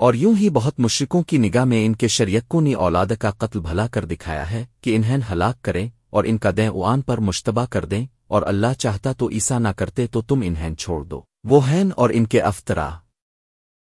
اور یوں ہی بہت مشرکوں کی نگاہ میں ان کے شریکوں نے اولاد کا قتل بھلا کر دکھایا ہے کہ انہیں ہلاک کریں اور ان کا دیں اوان پر مشتبہ کر دیں اور اللہ چاہتا تو عیسا نہ کرتے تو تم انہیں چھوڑ دو۔ وہ ہین اور ان کے افطرا